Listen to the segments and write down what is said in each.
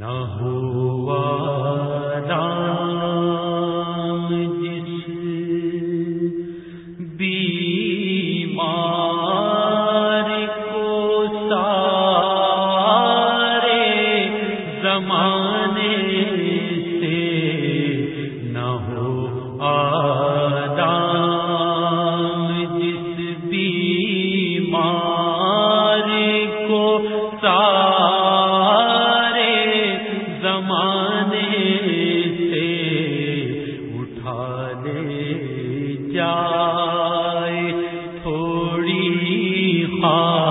نہ ہو۔ آ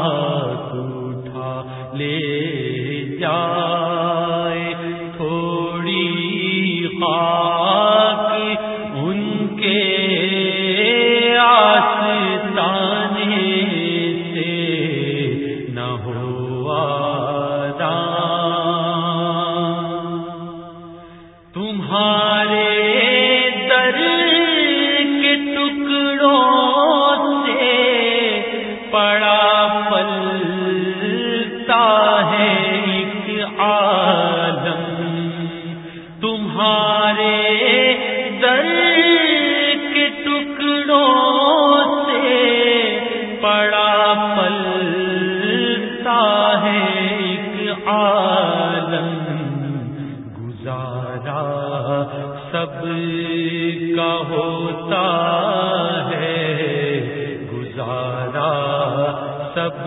سب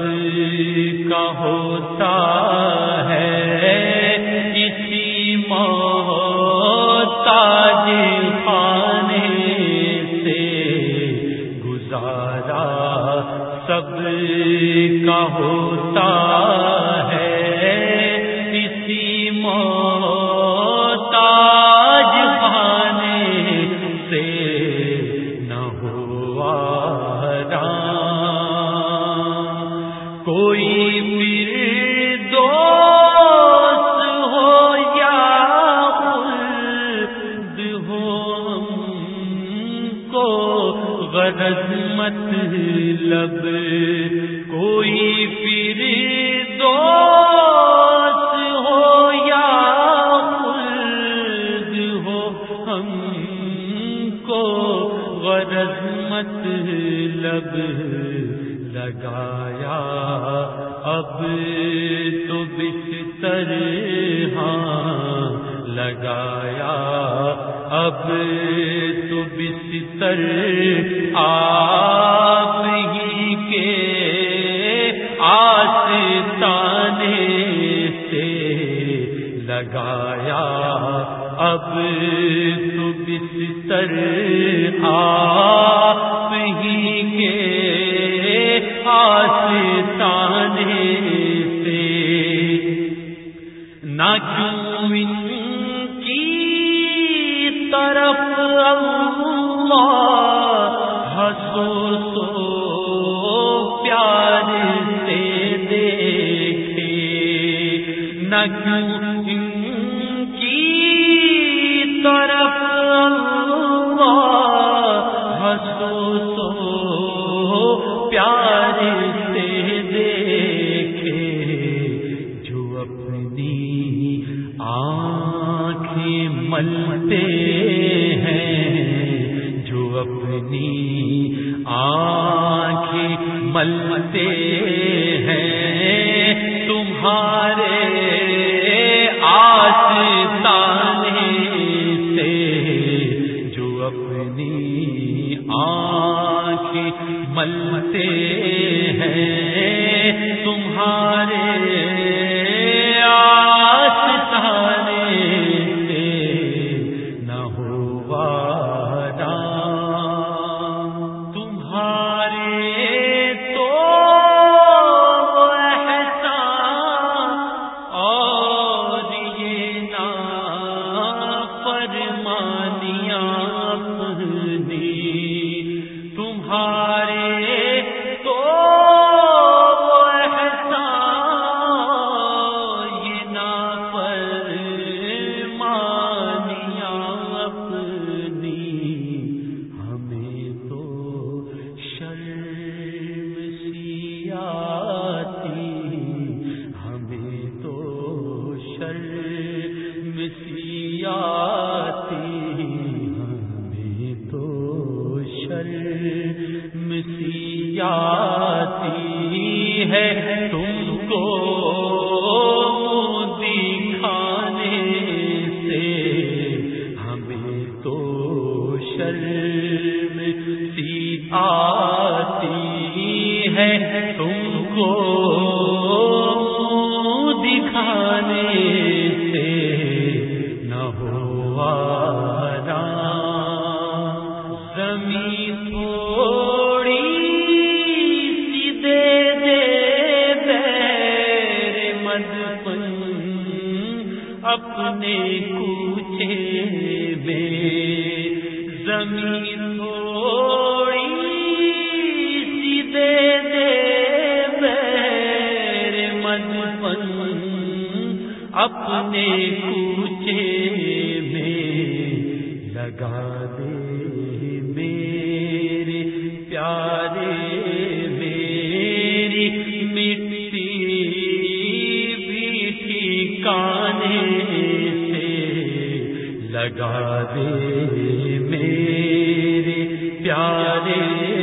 کا ہوتا ہے۔ کسی تاج خانے سے گزارا سب کا ہوتا ہے رحمت لب کوئی پھر دو ہو یا ہو، ہم کو لب مطلب لگایا۔ اب تو بستر ہاں لگایا۔ اب تو بستر آپ ہی کے آستانے سے لگایا۔ اب تو بستر آپ ہی کے آس آستانے سے۔ نہ کیوں ان کی طرف اللہ رسول کو پیار سے دیکھے۔ نہ طرف اللہ تو رحمتیں ہمارے کو دکھانے سے نہ ہوا زمین تھوڑی سی دے دے مد اپنے کوچے میں۔ زمین اپنے کوچے میں لگا دے میرے پیارے، میری مٹی بھی ٹھکانے سے لگا دے میرے پیارے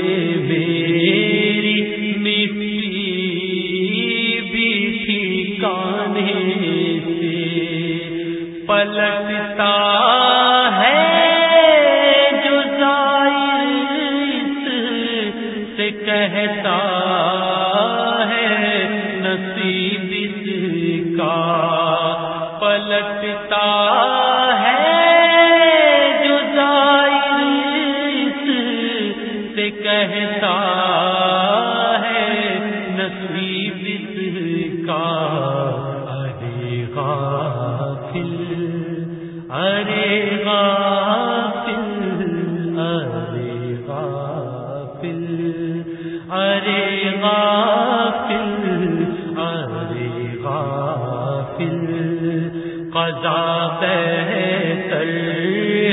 قضا بہتر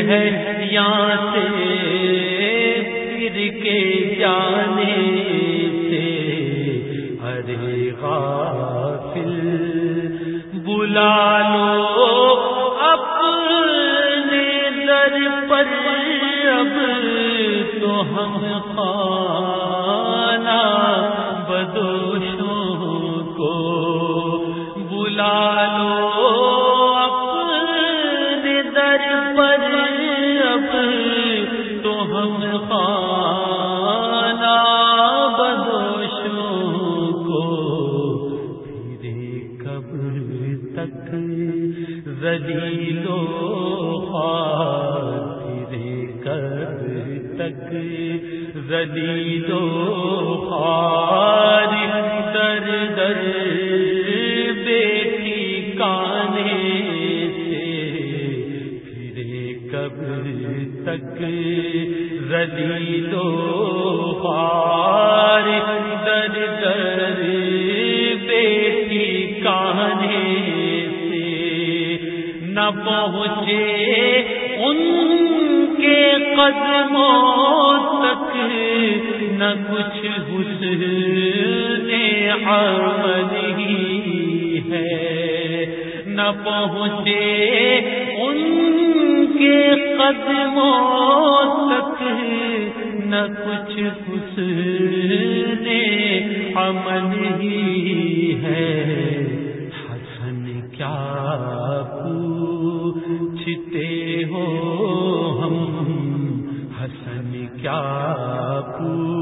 ہے یہاں سے پھر کے جانے سے ارے غافل بلا لو اپنے در پر اب تو ہم خانہ زلیلو خوار در در بیٹی کانے سے پھرے کب تک؟ زلیلو خوار در در بیٹی کانے سے نہ پہنچے قدموں تک نہ کچھ حسن عمل ہی ہے۔ نہ پہنچے ان کے قدموں تک نہ کچھ حسن عمل ہی ہے۔ حسن کیا پوچھتے ہو ہم؟ حسن کیا پو